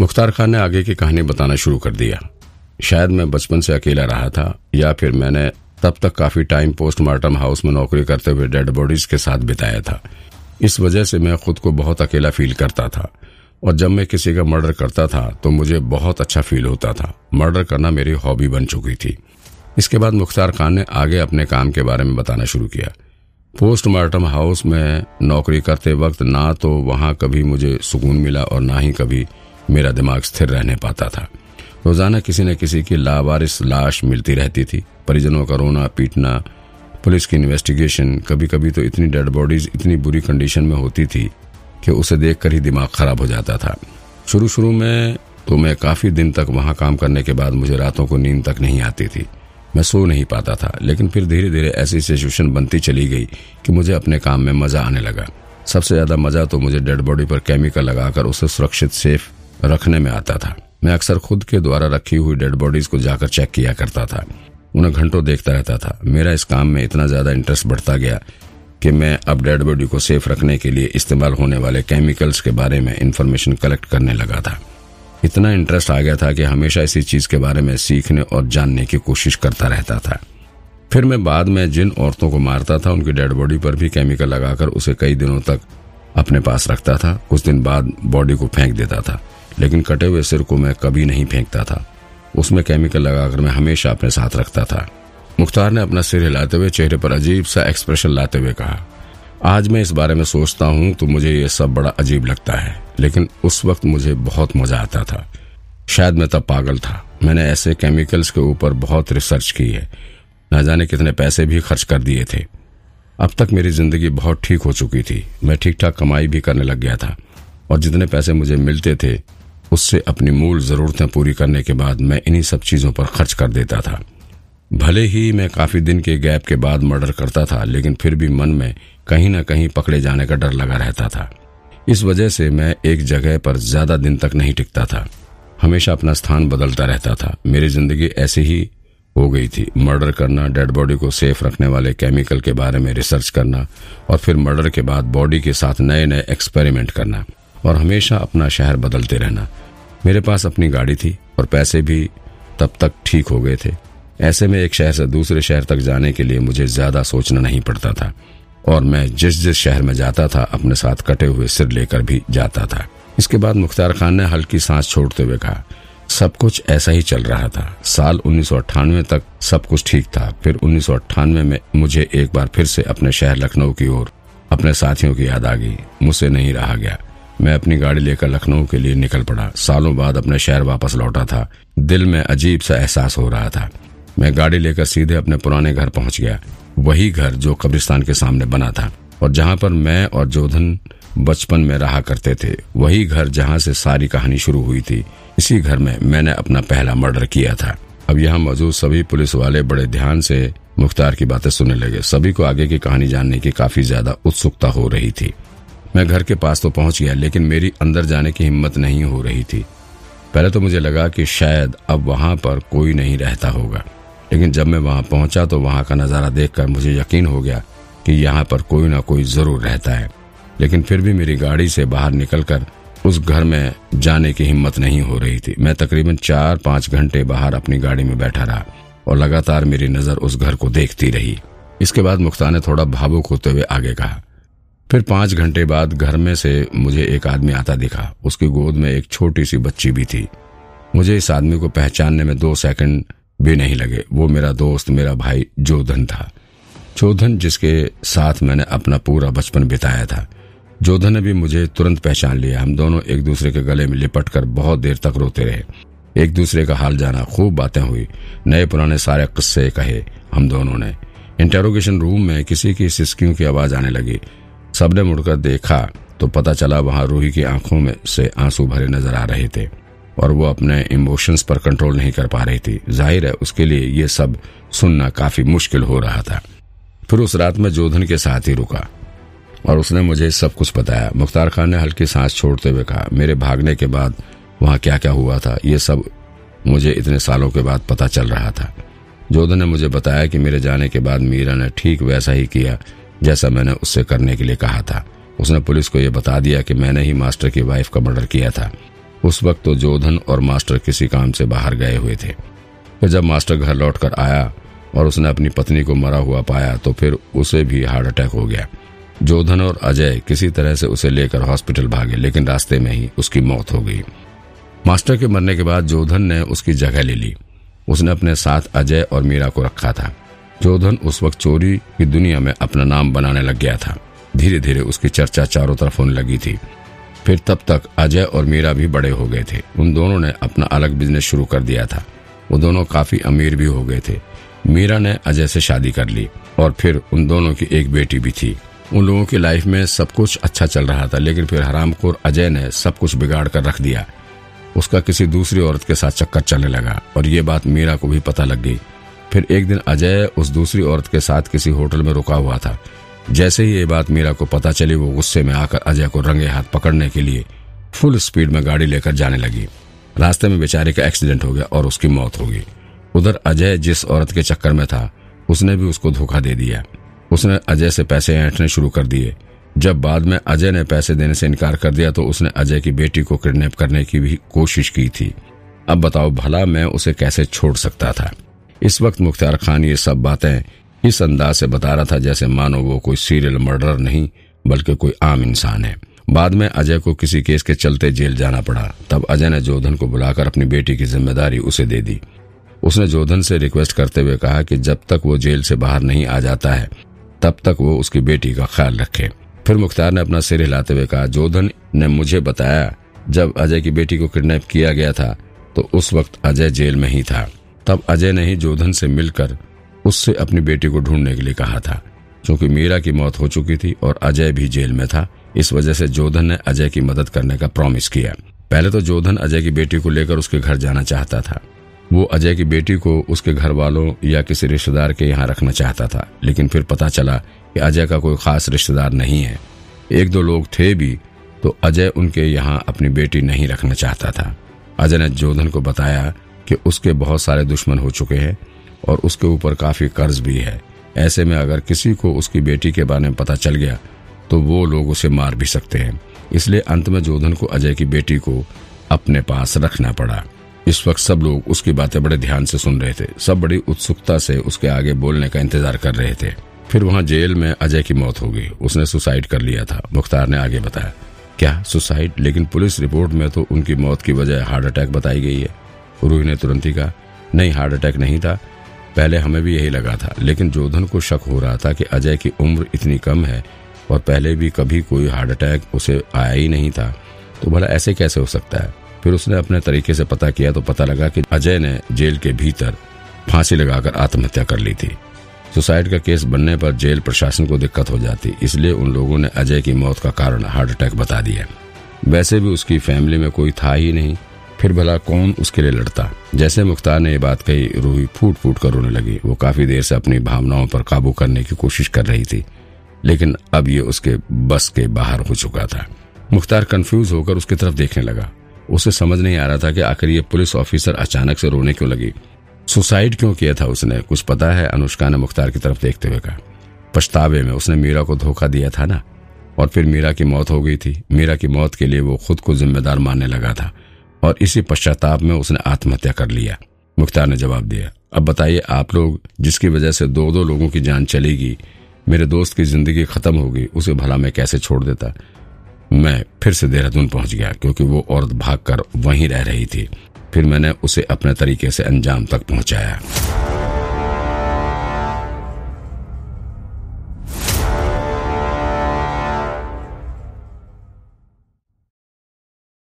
मुख्तार खान ने आगे की कहानी बताना शुरू कर दिया। शायद मैं बचपन से अकेला रहा था, या फिर मैंने तब तक काफ़ी टाइम पोस्टमार्टम हाउस में नौकरी करते हुए डेड बॉडीज के साथ बिताया था। इस वजह से मैं खुद को बहुत अकेला फील करता था, और जब मैं किसी का मर्डर करता था तो मुझे बहुत अच्छा फील होता था। मर्डर करना मेरी हॉबी बन चुकी थी। इसके बाद मुख्तार खान ने आगे अपने काम के बारे में बताना शुरू किया। पोस्टमार्टम हाउस में नौकरी करते वक्त ना तो वहाँ कभी मुझे सुकून मिला और ना ही कभी मेरा दिमाग स्थिर रहने पाता था। रोज़ाना किसी न किसी की लावारिस लाश मिलती रहती थी। परिजनों का रोना, पीटना, पुलिस की इन्वेस्टिगेशन कभी कभी तो इतनी डेड बॉडीज इतनी बुरी कंडीशन में होती थी कि उसे देखकर ही दिमाग खराब हो जाता था। शुरू शुरू में तो मैं काफ़ी दिन तक वहाँ काम करने के बाद मुझे रातों को नींद तक नहीं आती थी। मैं सो नहीं पाता था, लेकिन फिर धीरे धीरे ऐसी सिचुएशन बनती चली गई कि मुझे अपने काम में मज़ा आने लगा। सबसे ज़्यादा मज़ा तो मुझे डेड बॉडी पर केमिकल लगाकर उसे सुरक्षित सेफ़ रखने में आता था। मैं अक्सर खुद के द्वारा रखी हुई डेड बॉडीज को जाकर चेक किया करता था। उन्हें घंटों देखता रहता था। मेरा इस काम में इतना ज़्यादा इंटरेस्ट बढ़ता गया कि मैं अब डेड बॉडी को सेफ़ रखने के लिए इस्तेमाल होने वाले केमिकल्स के बारे में इंफॉर्मेशन कलेक्ट करने लगा था। इतना इंटरेस्ट आ गया था कि हमेशा इसी चीज़ के बारे में सीखने और जानने की कोशिश करता रहता था। फिर मैं बाद में जिन औरतों को मारता था, उनकी डेड बॉडी पर भी केमिकल लगाकर उसे कई दिनों तक अपने पास रखता था। कुछ दिन बाद बॉडी को फेंक देता था। लेकिन कटे हुए सिर को मैं कभी नहीं फेंकता था। उसमें केमिकल लगाकर मैं हमेशा अपने साथ रखता था। मुख्तार ने अपना सिर हिलाते हुए चेहरे पर अजीब सा एक्सप्रेशन लाते हुए कहा, आज मैं इस बारे में सोचता हूँ तो मुझे ये सब बड़ा अजीब लगता है, लेकिन उस वक्त मुझे बहुत मज़ा आता था। शायद मैं तब पागल था। मैंने ऐसे केमिकल्स के ऊपर बहुत रिसर्च की है। न जाने कितने पैसे भी खर्च कर दिए थे। अब तक मेरी ज़िंदगी बहुत ठीक हो चुकी थी। मैं ठीक ठाक कमाई भी करने लग गया था। और जितने पैसे मुझे मिलते थे उससे अपनी मूल जरूरतें पूरी करने के बाद मैं इन्हीं सब चीज़ों पर खर्च कर देता था। भले ही मैं काफ़ी दिन के गैप के बाद मर्डर करता था, लेकिन फिर भी मन में कहीं ना कहीं पकड़े जाने का डर लगा रहता था। इस वजह से मैं एक जगह पर ज़्यादा दिन तक नहीं टिकता था। हमेशा अपना स्थान बदलता रहता था। मेरी ज़िंदगी ऐसी ही हो गई थी। मर्डर करना, डेड बॉडी को सेफ़ रखने वाले केमिकल के बारे में रिसर्च करना, और फिर मर्डर के बाद बॉडी के साथ नए नए एक्सपेरिमेंट करना। और हमेशा अपना शहर बदलते रहना। मेरे पास अपनी गाड़ी थी और पैसे भी तब तक ठीक हो गए थे। ऐसे में एक शहर से दूसरे शहर तक जाने के लिए मुझे ज़्यादा सोचना नहीं पड़ता था और मैं जिस जिस शहर में जाता था, अपने साथ कटे हुए सिर लेकर भी जाता था। इसके बाद मुख्तार खान ने हल्की सांस छोड़ते हुए कहा, सब कुछ ऐसा ही चल रहा था। साल उन्नीस सौ अट्ठानबे तक सब कुछ ठीक था। फिर उन्नीस सौ अट्ठानवे में मुझे एक बार फिर से अपने शहर लखनऊ की ओर, अपने साथियों की याद आ गई। मुझसे नहीं रहा गया। मैं अपनी गाड़ी लेकर लखनऊ के लिए निकल पड़ा। सालों बाद अपने शहर वापस लौटा था। दिल में अजीब सा एहसास हो रहा था। मैं गाड़ी लेकर सीधे अपने पुराने घर पहुँच गया। वही घर जो कब्रिस्तान के सामने बना था। और जहाँ पर मैं और जोधन बचपन में रहा करते थे, वही घर जहाँ से सारी कहानी शुरू हुई थी। इसी घर में मैंने अपना पहला मर्डर किया था। अब यहाँ मौजूद सभी पुलिस वाले बड़े ध्यान से मुख्तार की बातें सुनने लगे। सभी को आगे की कहानी जानने की काफ़ी ज़्यादा उत्सुकता हो रही थी। मैं घर के पास तो पहुँच गया, लेकिन मेरी अंदर जाने की हिम्मत नहीं हो रही थी। पहले तो मुझे लगा कि शायद अब वहाँ पर कोई नहीं रहता होगा। लेकिन जब मैं वहाँ पहुँचा तो वहाँ का नज़ारा देखकर मुझे यकीन हो गया कि यहाँ पर कोई ना कोई ज़रूर रहता है। लेकिन फिर भी मेरी गाड़ी से बाहर निकलकर उस घर में जाने की हिम्मत नहीं हो रही थी। मैं तकरीबन चार पाँच घंटे बाहर अपनी गाड़ी में बैठा रहा और लगातार मेरी नज़र उस घर को देखती रही। इसके बाद मुख्तार ने थोड़ा भावुक होते हुए आगे कहा फिर पाँच घंटे बाद घर में से मुझे एक आदमी आता दिखा। उसकी गोद में एक छोटी सी बच्ची भी थी। मुझे इस आदमी को पहचानने में दो सेकंड भी नहीं लगे। वो मेरा दोस्त, मेरा भाई जोधन था। जोधन, जिसके साथ मैंने अपना पूरा बचपन बिताया था। जोधन ने भी मुझे तुरंत पहचान लिया। हम दोनों एक दूसरे के गले में लिपट कर बहुत देर तक रोते रहे। एक दूसरे का हाल जाना, खूब बातें हुई। नए पुराने सारे किस्से कहे हम दोनों ने। इंटेरोगेशन रूम में किसी की सिस्कियों की आवाज़ आने लगी। सबने मुड़कर देखा तो पता चला वहाँ रूही की आँखों में से आँसू भरे नज़र आ रहे थे और वो अपने इमोशंस पर कंट्रोल नहीं कर पा रही थी। ज़ाहिर है, उसके लिए ये सब सुनना काफ़ी मुश्किल हो रहा था। फिर उस रात में जोधन के साथ ही रुका और उसने मुझे सब कुछ बताया। मुख्तार खान ने हल्की सांस छोड़ते हुए कहा, मेरे भागने के बाद वहाँ क्या क्या हुआ था? ये सब मुझे इतने सालों के बाद पता चल रहा था। जोधन ने मुझे बताया कि मेरे जाने के बाद मीरा ने ठीक वैसा ही किया जैसा मैंने उससे करने के लिए कहा था। उसने पुलिस को यह बता दिया कि मैंने ही मास्टर की वाइफ का मर्डर किया था। उस वक्त तो जोधन और मास्टर किसी काम से बाहर गए हुए थे। फिर जब मास्टर घर लौटकर आया और उसने अपनी पत्नी को मरा हुआ पाया तो फिर उसे भी हार्ट अटैक हो गया। जोधन और अजय किसी तरह से उसे लेकर हॉस्पिटल भागे, लेकिन रास्ते में ही उसकी मौत हो गई। मास्टर के मरने के बाद जोधन ने उसकी जगह ले ली। उसने अपने साथ अजय और मीरा को रखा था। जोधन उस वक्त चोरी की दुनिया में अपना नाम बनाने लग गया था। धीरे धीरे उसकी चर्चा चारों तरफ़ होने लगी थी। फिर तब तक अजय और मीरा भी बड़े हो गए थे। उन दोनों ने अपना अलग बिज़नेस शुरू कर दिया था। वो दोनों काफ़ी अमीर भी हो गए थे। मीरा ने अजय से शादी कर ली और फिर उन दोनों की एक बेटी भी थी। उन लोगों की लाइफ में सब कुछ अच्छा चल रहा था, लेकिन फिर हरामखोर अजय ने सब कुछ बिगाड़ कर रख दिया। उसका किसी दूसरी औरत के साथ चक्कर चलने लगा और ये बात मीरा को भी पता लग गई। फिर एक दिन अजय उस दूसरी औरत के साथ किसी होटल में रुका हुआ था। जैसे ही ये बात मीरा को पता चली, वो गुस्से में आकर अजय को रंगे हाथ पकड़ने के लिए फुल स्पीड में गाड़ी लेकर जाने लगी। रास्ते में बेचारे का एक्सीडेंट हो गया और उसकी मौत हो गई। उधर अजय जिस औरत के चक्कर में था, उसने भी उसको धोखा दे दिया। उसने अजय से पैसे ऐंठने शुरू कर दिए। जब बाद में अजय ने पैसे देने से इनकार कर दिया तो उसने अजय की बेटी को किडनैप करने की भी कोशिश की थी। अब बताओ, भला मैं उसे कैसे छोड़ सकता था? इस वक्त मुख्तार खान ये सब बातें इस अंदाज से बता रहा था जैसे मानो वो कोई सीरियल मर्डर नहीं, बल्कि कोई आम इंसान है। बाद में अजय को किसी केस के चलते जेल जाना पड़ा। तब अजय ने जोधन को बुलाकर अपनी बेटी की ज़िम्मेदारी उसे दे दी। उसने जोधन से रिक्वेस्ट करते हुए कहा कि जब तक वो जेल से बाहर नहीं आ जाता है, तब तक वो उसकी बेटी का ख्याल रखे। फिर मुख्तार ने अपना सिर हिलाते हुए कहा, जोधन ने मुझे बताया, जब अजय की बेटी को किडनैप किया गया था तो उस वक्त अजय जेल में ही था। तब अजय ने ही जोधन से मिलकर उससे अपनी बेटी को ढूँढने के लिए कहा था। क्योंकि मीरा की मौत हो चुकी थी और अजय भी जेल में था, इस वजह से जोधन ने अजय की मदद करने का प्रॉमिस किया। पहले तो जोधन अजय की बेटी को लेकर उसके घर जाना चाहता था। वो अजय की बेटी को उसके घर वालों या किसी रिश्तेदार के यहाँ रखना चाहता था, लेकिन फिर पता चला कि अजय का कोई खास रिश्तेदार नहीं है। एक दो लोग थे भी तो अजय उनके यहाँ अपनी बेटी नहीं रखना चाहता था। अजय ने जोधन को बताया कि उसके बहुत सारे दुश्मन हो चुके हैं और उसके ऊपर काफ़ी कर्ज भी है। ऐसे में अगर किसी को उसकी बेटी के बारे में पता चल गया तो वो लोग उसे मार भी सकते हैं। इसलिए अंत में जोधन को अजय की बेटी को अपने पास रखना पड़ा। इस वक्त सब लोग उसकी बातें बड़े ध्यान से सुन रहे थे। सब बड़ी उत्सुकता से उसके आगे बोलने का इंतज़ार कर रहे थे। फिर वहाँ जेल में अजय की मौत हो गई। उसने सुसाइड कर लिया था। मुख्तार ने आगे बताया, क्या सुसाइड? लेकिन पुलिस रिपोर्ट में तो उनकी मौत की वजह हार्ट अटैक बताई गई है। रूही ने तुरंत ही कहा, नहीं, हार्ट अटैक नहीं था। पहले हमें भी यही लगा था, लेकिन जोधन को शक हो रहा था कि अजय की उम्र इतनी कम है और पहले भी कभी कोई हार्ट अटैक उसे आया ही नहीं था। तो भला ऐसे कैसे हो सकता है? फिर उसने अपने तरीके से पता किया तो पता लगा कि अजय ने जेल के भीतर फांसी लगाकर आत्महत्या कर ली थी। सुसाइड का केस बनने पर जेल प्रशासन को दिक्कत हो जाती, इसलिए उन लोगों ने अजय की मौत का कारण हार्ट अटैक बता दिया। वैसे भी उसकी फैमिली में कोई था ही नहीं। फिर भला कौन उसके लिए लड़ता? जैसे मुख्तार ने ये बात कही, रूही फूट फूट कर रोने लगी। वो काफ़ी देर से अपनी भावनाओं पर काबू करने की कोशिश कर रही थी, लेकिन अब ये उसके बस के बाहर हो चुका था। मुख्तार कंफ्यूज होकर उसकी तरफ़ देखने लगा। उसे समझ नहीं आ रहा था कि आखिर ये पुलिस ऑफिसर अचानक से रोने क्यों लगी। सुसाइड क्यों किया था उसने? कुछ पता है? अनुष्का ने मुख्तार की तरफ़ देखते हुए कहा। पछतावे में उसने मीरा को धोखा दिया था ना? और फिर मीरा की मौत हो गई थी। मीरा की मौत के लिए वो खुद को जिम्मेदार मानने लगा था। और इसी पश्चाताप में उसने आत्महत्या कर लिया। मुख्तार ने जवाब दिया, अब बताइए आप लोग, जिसकी वजह से दो दो लोगों की जान चलेगी, मेरे दोस्त की ज़िंदगी खत्म होगी, उसे भला मैं कैसे छोड़ देता? मैं फिर से देहरादून पहुँच गया, क्योंकि वो औरत भागकर वहीं रह रही थी। फिर मैंने उसे अपने तरीके से अंजाम तक पहुँचाया।